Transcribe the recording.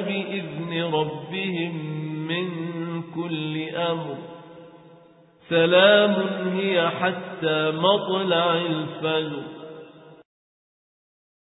بإذن ربهم من كل أمر. سلام هي حتى مطلع الفجر.